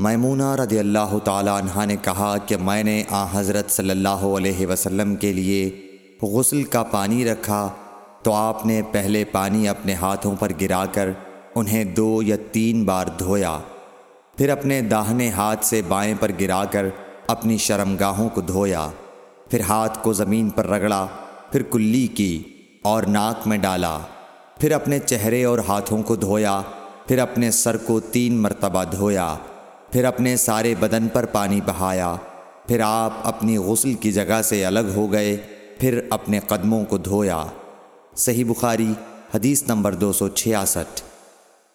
میمونہ رضی اللہ تعالیٰ عنہ نے کہا کہ میں نے آ حضرت صلی اللہ علیہ وسلم کے لیے غسل کا پانی رکھا تو آپ نے پہلے پانی اپنے ہاتھوں پر گرا کر انہیں دو یا تین بار دھویا، پھر اپنے داہنے ہاتھ سے بائیں پر گرا کر اپنی شرمگاہوں کو دھویا، پھر ہاتھ کو زمین پر رگڑا، پھر کلی کی اور ناک میں ڈالا، پھر اپنے چہرے اور ہاتھوں کو دھویا، پھر اپنے سر کو تین مرتبہ دھویا۔ پھر اپنے سارے بدن پر پانی بہایا۔ پھر آپ اپنی غسل کی جگہ سے الگ ہو گئے، پھر اپنے قدموں کو دھویا۔ صحیح بخاری، حدیث نمبر دو سو چھیاسٹھ۔